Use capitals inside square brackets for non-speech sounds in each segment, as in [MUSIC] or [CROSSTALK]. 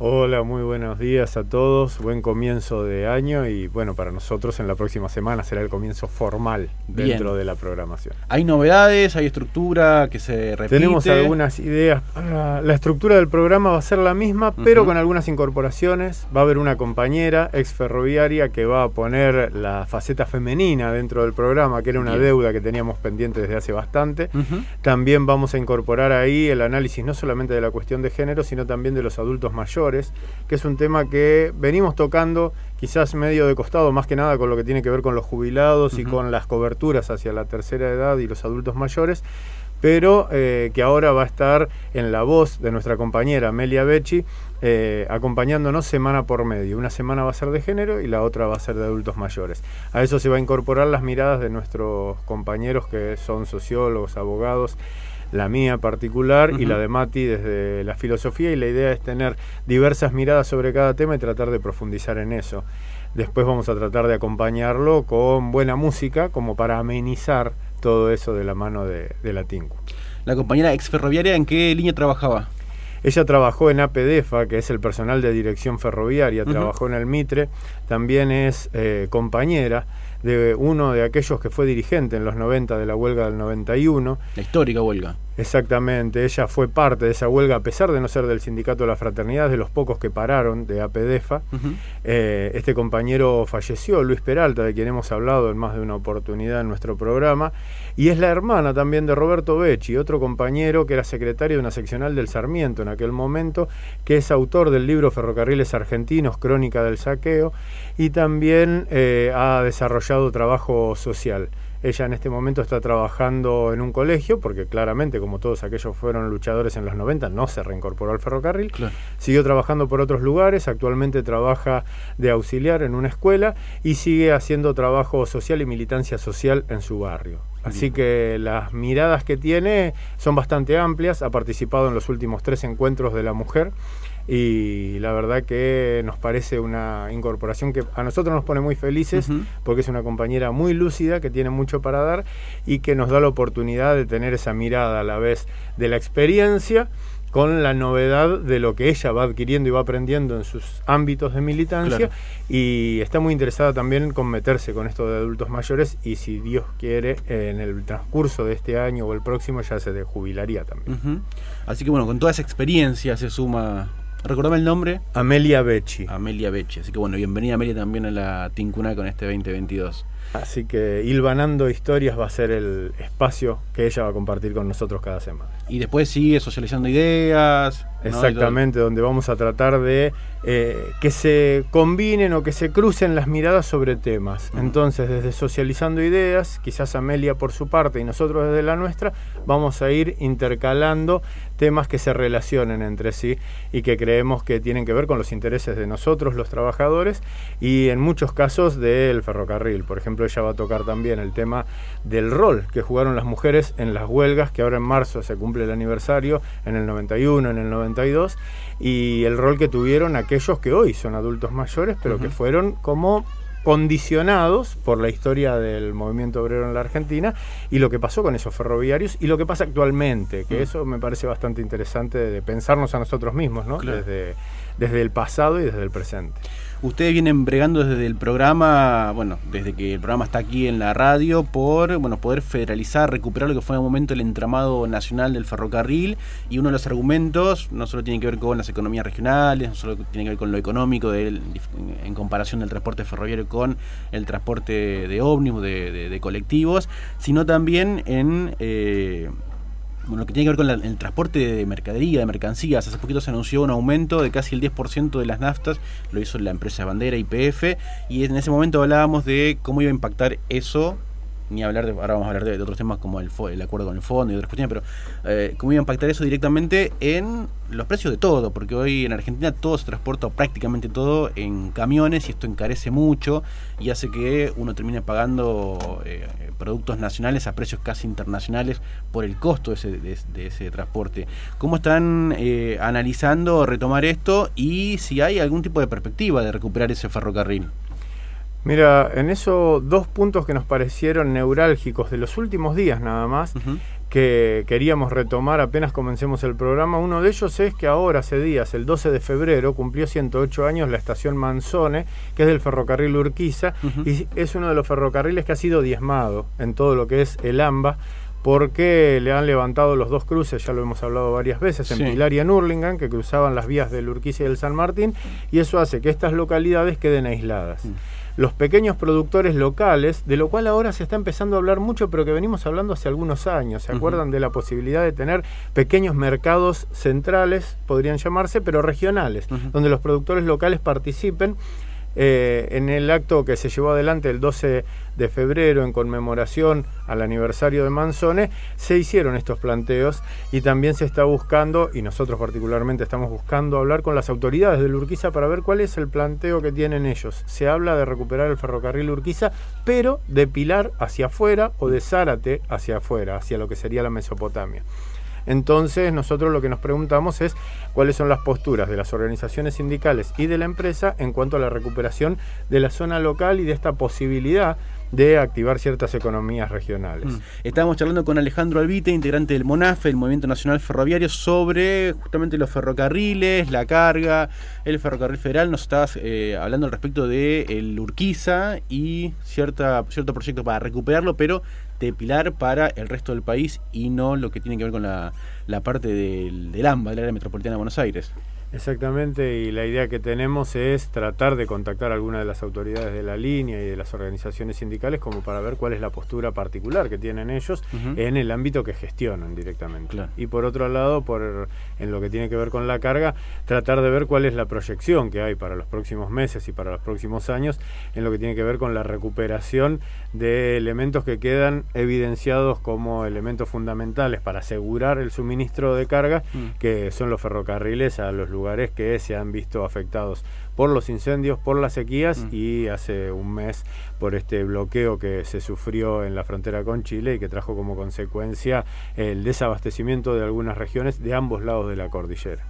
Hola, muy buenos días a todos. Buen comienzo de año y bueno, para nosotros en la próxima semana será el comienzo formal dentro de la programación. ¿Hay novedades? ¿Hay estructura que se repite? Tenemos algunas ideas. Ah, la estructura del programa va a ser la misma, pero con algunas incorporaciones. Va a haber una compañera ex ferroviaria que va a poner la faceta femenina dentro del programa, que era una deuda que teníamos pendiente desde hace bastante. También vamos a incorporar ahí el análisis no solamente de la cuestión de género, sino también de los adultos mayores que es un tema que venimos tocando quizás medio de costado, más que nada con lo que tiene que ver con los jubilados y con las coberturas hacia la tercera edad y los adultos mayores, pero eh, que ahora va a estar en la voz de nuestra compañera Amelia Becci, eh, acompañándonos semana por medio. Una semana va a ser de género y la otra va a ser de adultos mayores. A eso se va a incorporar las miradas de nuestros compañeros que son sociólogos, abogados la mía particular y la de Mati desde la filosofía y la idea es tener diversas miradas sobre cada tema y tratar de profundizar en eso. Después vamos a tratar de acompañarlo con buena música como para amenizar todo eso de la mano de, la Tinku. La compañera ex ferroviaria, ¿en qué línea trabajaba? Ella trabajó en APDEFA, que es el personal de dirección ferroviaria, trabajó en el Mitre, también es eh, compañera de uno de aquellos que fue dirigente en los 90 de la huelga del 91. La histórica huelga. Exactamente, ella fue parte de esa huelga a pesar de no ser del Sindicato de la Fraternidad, de los pocos que pararon de APDEFA. Eh, este compañero falleció, Luis Peralta, de quien hemos hablado en más de una oportunidad en nuestro programa, y es la hermana también de Roberto Becci, otro compañero que era secretario de una seccional del Sarmiento en aquel momento, que es autor del libro Ferrocarriles Argentinos, Crónica del Saqueo, y también eh, ha desarrollado trabajo social. Ella en este momento está trabajando en un colegio, porque claramente, como todos aquellos fueron luchadores en los 90, no se reincorporó al ferrocarril. Siguió trabajando por otros lugares, actualmente trabaja de auxiliar en una escuela y sigue haciendo trabajo social y militancia social en su barrio. Así que las miradas que tiene son bastante amplias, ha participado en los últimos tres encuentros de la mujer y la verdad que nos parece una incorporación que a nosotros nos pone muy felices porque es una compañera muy lúcida que tiene mucho para dar y que nos da la oportunidad de tener esa mirada a la vez de la experiencia con la novedad de lo que ella va adquiriendo y va aprendiendo en sus ámbitos de militancia y está muy interesada también con meterse con esto de adultos mayores y si Dios quiere en el transcurso de este año o el próximo ya se jubilaría también. Así que bueno, con toda esa experiencia se suma Recordame el nombre. Amelia Becci. Amelia Becci. Así que bueno, bienvenida Amelia también a la Tincuna con este 2022. Así que Hilvanando Historias va a ser el espacio que ella va a compartir con nosotros cada semana. Y después sigue socializando ideas. Exactamente, donde vamos a tratar de eh, que se combinen o que se crucen las miradas sobre temas. Entonces, desde socializando ideas, quizás Amelia por su parte y nosotros desde la nuestra, vamos a ir intercalando temas que se relacionen entre sí y que creemos que tienen que ver con los intereses de nosotros, los trabajadores, y en muchos casos del ferrocarril. Por ejemplo, ella va a tocar también el tema del rol que jugaron las mujeres en las huelgas, que ahora en marzo se cumple el aniversario, en el 91, en el 92, y el rol que tuvieron aquellos que hoy son adultos mayores, pero que fueron como condicionados por la historia del movimiento obrero en la Argentina y lo que pasó con esos ferroviarios y lo que pasa actualmente, que eso me parece bastante interesante de pensarnos a nosotros mismos, ¿no? Desde, desde el pasado y desde el presente. Ustedes vienen bregando desde el programa, bueno, desde que el programa está aquí en la radio, por bueno, poder federalizar, recuperar lo que fue en un momento el entramado nacional del ferrocarril. Y uno de los argumentos no solo tiene que ver con las economías regionales, no solo tiene que ver con lo económico en comparación del transporte ferroviario con el transporte de ómnibus, de, colectivos, sino también en eh, bueno, lo que tiene que ver con el transporte de mercadería, de mercancías. Hace poquito se anunció un aumento de casi el 10% de las naftas, lo hizo la empresa bandera IPF, y en ese momento hablábamos de cómo iba a impactar eso ni hablar de, ahora vamos a hablar de, otros temas como el, el, acuerdo con el fondo y otras cuestiones, pero eh, cómo iba a impactar eso directamente en los precios de todo, porque hoy en Argentina todo se transporta, prácticamente todo, en camiones y esto encarece mucho y hace que uno termine pagando eh, productos nacionales a precios casi internacionales por el costo de ese, de, ese transporte. ¿Cómo están eh, analizando retomar esto y si hay algún tipo de perspectiva de recuperar ese ferrocarril? Mira, en eso dos puntos que nos parecieron neurálgicos de los últimos días nada más, que queríamos retomar apenas comencemos el programa. Uno de ellos es que ahora, hace días, el 12 de febrero, cumplió 108 años la estación Manzone, que es del ferrocarril Urquiza, y es uno de los ferrocarriles que ha sido diezmado en todo lo que es el AMBA, porque le han levantado los dos cruces, ya lo hemos hablado varias veces, en Pilar y en Urlingan, que cruzaban las vías del Urquiza y del San Martín, y eso hace que estas localidades queden aisladas. Mm los pequeños productores locales, de lo cual ahora se está empezando a hablar mucho, pero que venimos hablando hace algunos años. ¿Se acuerdan de la posibilidad de tener pequeños mercados centrales, podrían llamarse, pero regionales, donde los productores locales participen eh, en el acto que se llevó adelante el 12 de febrero en conmemoración al aniversario de Manzone, se hicieron estos planteos y también se está buscando, y nosotros particularmente estamos buscando hablar con las autoridades de Urquiza para ver cuál es el planteo que tienen ellos. Se habla de recuperar el ferrocarril Urquiza, pero de Pilar hacia afuera o de Zárate hacia afuera, hacia lo que sería la Mesopotamia. Entonces nosotros lo que nos preguntamos es cuáles son las posturas de las organizaciones sindicales y de la empresa en cuanto a la recuperación de la zona local y de esta posibilidad de activar ciertas economías regionales. Mm. Estábamos charlando con Alejandro Albite, integrante del MONAFE, el Movimiento Nacional Ferroviario, sobre justamente los ferrocarriles, la carga, el ferrocarril federal. Nos estabas eh, hablando al respecto de el Urquiza y cierta, cierto proyecto para recuperarlo, pero de Pilar para el resto del país y no lo que tiene que ver con la, parte del, del AMBA, del área metropolitana de Buenos Aires. Exactamente, y la idea que tenemos es tratar de contactar a algunas de las autoridades de la línea y de las organizaciones sindicales como para ver cuál es la postura particular que tienen ellos en el ámbito que gestionan directamente. Y por otro lado, por en lo que tiene que ver con la carga, tratar de ver cuál es la proyección que hay para los próximos meses y para los próximos años en lo que tiene que ver con la recuperación de elementos que quedan evidenciados como elementos fundamentales para asegurar el suministro de carga, mm. que son los ferrocarriles a los lugares lugares que se han visto afectados por los incendios, por las sequías mm. y hace un mes por este bloqueo que se sufrió en la frontera con Chile y que trajo como consecuencia el desabastecimiento de algunas regiones de ambos lados de la cordillera.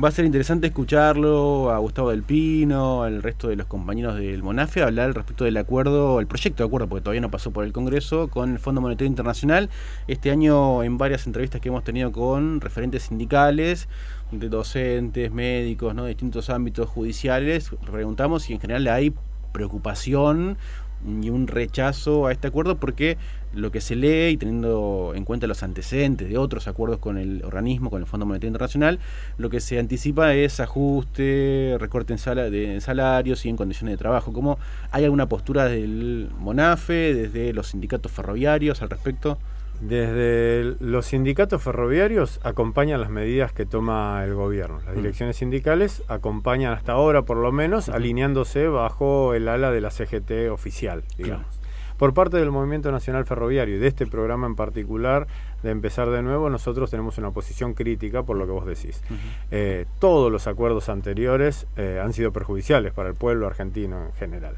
Va a ser interesante escucharlo a Gustavo del Pino, al resto de los compañeros del MONAFE, hablar respecto del acuerdo, el proyecto de acuerdo, porque todavía no pasó por el Congreso, con el Fondo Monetario Internacional. Este año, en varias entrevistas que hemos tenido con referentes sindicales, de docentes, médicos, ¿no? distintos ámbitos judiciales, preguntamos si en general hay preocupación y un rechazo a este acuerdo porque lo que se lee y teniendo en cuenta los antecedentes de otros acuerdos con el organismo, con el Fondo Monetario Internacional, lo que se anticipa es ajuste, recorte en, salarios y en condiciones de trabajo. ¿Cómo hay alguna postura del MONAFE, desde los sindicatos ferroviarios al respecto? Desde los sindicatos ferroviarios acompañan las medidas que toma el gobierno. Las mm. direcciones sindicales acompañan hasta ahora, por lo menos, alineándose bajo el ala de la CGT oficial, digamos. Por parte del Movimiento Nacional Ferroviario y de este programa en particular, de empezar de nuevo, nosotros tenemos una posición crítica por lo que vos decís. Eh, todos los acuerdos anteriores eh, han sido perjudiciales para el pueblo argentino en general.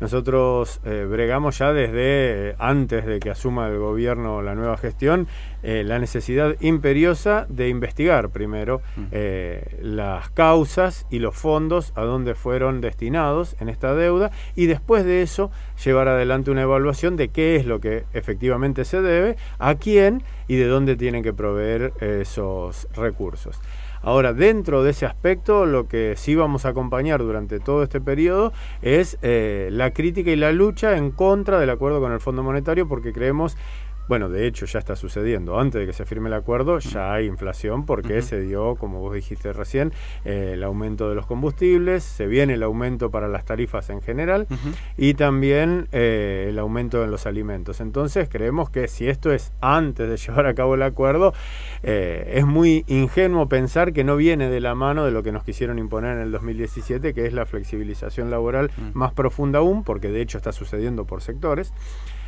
Nosotros eh, bregamos ya desde antes de que asuma el gobierno la nueva gestión eh, la necesidad imperiosa de investigar primero eh, las causas y los fondos a dónde fueron destinados en esta deuda y después de eso llevar adelante una evaluación de qué es lo que efectivamente se debe, a quién y de dónde tienen que proveer esos recursos. Ahora, dentro de ese aspecto, lo que sí vamos a acompañar durante todo este periodo es eh, la crítica y la lucha en contra del acuerdo con el Fondo Monetario, porque creemos bueno, de hecho ya está sucediendo. Antes de que se firme el acuerdo ya hay inflación porque se dio, como vos dijiste recién, eh, el aumento de los combustibles, se viene el aumento para las tarifas en general y también eh, el aumento en los alimentos. Entonces creemos que si esto es antes de [LAUGHS] llevar a cabo el acuerdo, eh, es muy ingenuo pensar que no viene de la mano de lo que nos quisieron imponer en el 2017, que es la flexibilización laboral más profunda aún, porque de hecho está sucediendo por sectores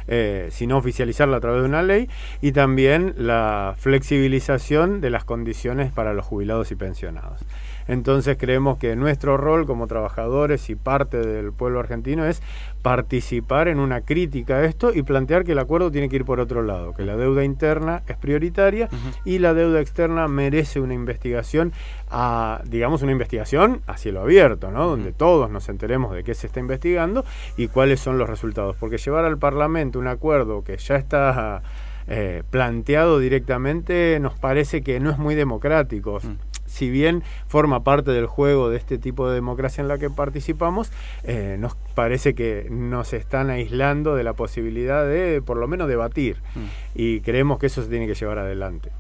eh, sino oficializarla a través de una ley, y también la flexibilización de las condiciones para los jubilados y pensionados. Entonces creemos que nuestro rol como trabajadores y parte del pueblo argentino es participar en una crítica a esto y plantear que el acuerdo tiene que ir por otro lado, que la deuda interna es prioritaria y la deuda externa merece una investigación, a, digamos una investigación a cielo abierto, ¿no? donde todos nos enteremos de qué se está investigando y cuáles son los resultados, porque llevar al Parlamento un acuerdo que ya está eh, planteado directamente nos parece que no es muy democrático. Mm. Si bien forma parte del juego de este tipo de democracia en la que participamos, eh, nos parece que nos están aislando de la posibilidad de, por lo menos, debatir. Mm. Y creemos que eso se tiene que llevar adelante.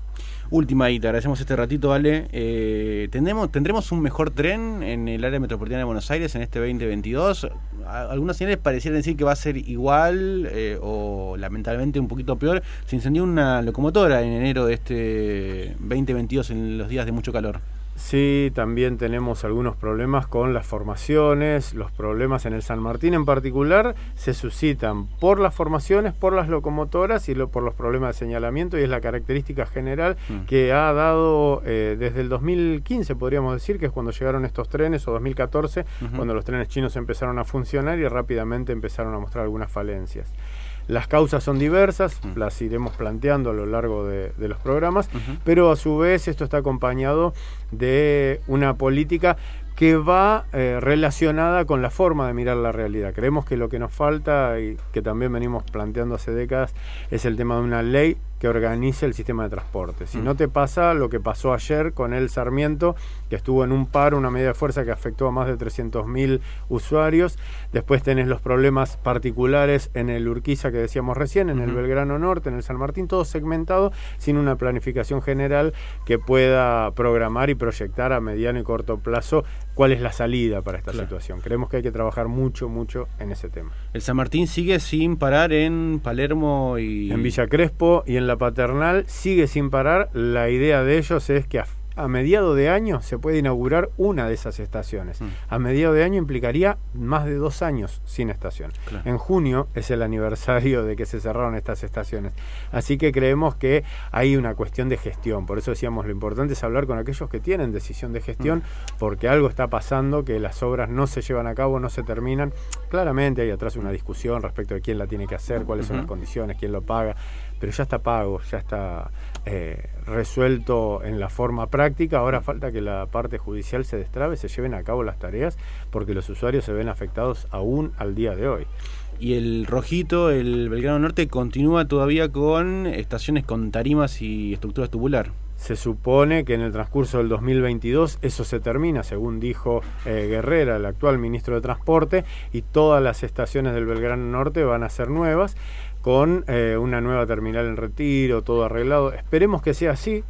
Última y te agradecemos este ratito, Ale. Eh, ¿tendremos, ¿Tendremos un mejor tren en el área metropolitana de Buenos Aires en este 2022? Algunas señales parecieran decir que va a ser igual eh, o lamentablemente un poquito peor. Se incendió una locomotora en enero de este 2022 en los días de mucho calor. Sí, también tenemos algunos problemas con las formaciones. Los problemas en el San Martín en particular se suscitan por las formaciones, por las locomotoras y por los problemas de señalamiento y es la característica general mm. que ha dado eh, desde el 2015, podríamos decir, que es cuando llegaron estos trenes, o 2014, cuando los trenes chinos empezaron a funcionar y rápidamente empezaron a mostrar algunas falencias. Las causas son diversas, las iremos planteando a lo largo de, los programas, pero a su vez esto está acompañado de una política que va eh, relacionada con la forma de mirar la realidad. Creemos que lo que nos falta y que también venimos planteando hace décadas es el tema de una ley que organice el sistema de transporte. Si mm. no te pasa lo que pasó ayer con el Sarmiento, que estuvo en un paro, una medida de fuerza que afectó a más de 300.000 usuarios. Después tenés los problemas particulares en el Urquiza que decíamos recién, en el Belgrano Norte, en el San Martín, todo segmentado sin una planificación general que pueda programar y proyectar a mediano y corto plazo cuál es la salida para esta situación. Creemos que hay que trabajar mucho, mucho en ese tema. El San Martín sigue sin parar en Palermo y... En Villa Crespo y en la paternal sigue sin parar. La idea de ellos es que a mediado de año se puede inaugurar una de esas estaciones. Mm. A mediado de año implicaría más de dos años sin estación. En junio es el aniversario de que se cerraron estas estaciones. Así que creemos que hay una cuestión de gestión. Por eso decíamos, lo importante es hablar con aquellos que tienen decisión de gestión, mm. porque algo está pasando, que las obras no se llevan a cabo, no se terminan. Claramente hay atrás una discusión respecto de quién la tiene que hacer, cuáles son las condiciones, quién lo paga pero ya está pago, ya está eh, resuelto en la forma práctica. Ahora falta que la parte judicial se destrabe, se lleven a cabo las tareas, porque los usuarios se ven afectados aún al día de hoy. Y el Rojito, el Belgrano Norte, continúa todavía con estaciones con tarimas y estructuras tubular. Se supone que en el transcurso del 2022 eso se termina, según dijo eh, Guerrera, el actual ministro de Transporte, y todas las estaciones del Belgrano Norte van a ser nuevas con eh, una nueva terminal en retiro, todo arreglado. Esperemos que sea así.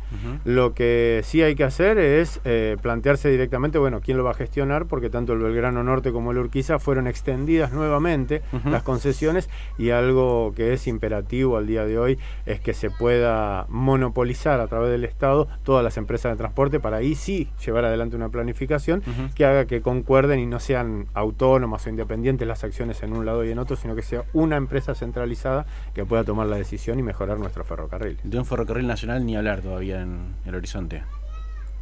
Lo que sí hay que hacer es eh, plantearse directamente, bueno, quién lo va a gestionar, porque tanto el Belgrano Norte como el Urquiza fueron extendidas nuevamente las concesiones y algo que es imperativo al día de hoy es que se pueda monopolizar a través del Estado todas las empresas de transporte para ahí sí llevar adelante una planificación que haga que concuerden y no sean autónomas o independientes las acciones en un lado y en otro, sino que sea una empresa centralizada que pueda tomar la decisión y mejorar nuestro ferrocarril. De un ferrocarril nacional ni hablar todavía en el horizonte.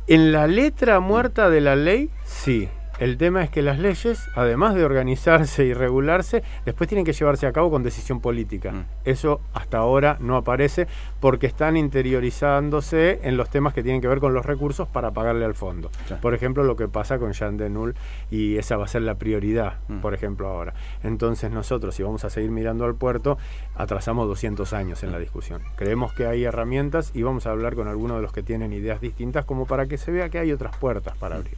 En la letra muerta de la ley, sí. El tema es que las leyes, además de organizarse y regularse, después tienen que llevarse a cabo con decisión política. Mm. Eso hasta ahora no aparece porque están interiorizándose en los temas que tienen que ver con los recursos para pagarle al fondo. Por ejemplo, lo que pasa con Jean Denul y esa va a ser la prioridad, mm. por ejemplo, ahora. Entonces nosotros, si vamos a seguir mirando al puerto, atrasamos 200 años en la discusión. Creemos que hay herramientas y vamos a hablar con algunos de los que tienen ideas distintas como para que se vea que hay otras puertas para abrir.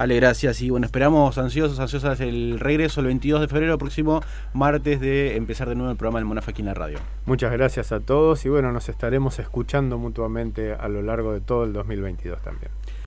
Ale, gracias. Y bueno, esperamos ansiosos, ansiosas el regreso el 22 de febrero, próximo martes, de empezar de nuevo el programa del Monafa aquí en la radio. Muchas gracias a todos y bueno, nos estaremos escuchando mutuamente a lo largo de todo el 2022 también.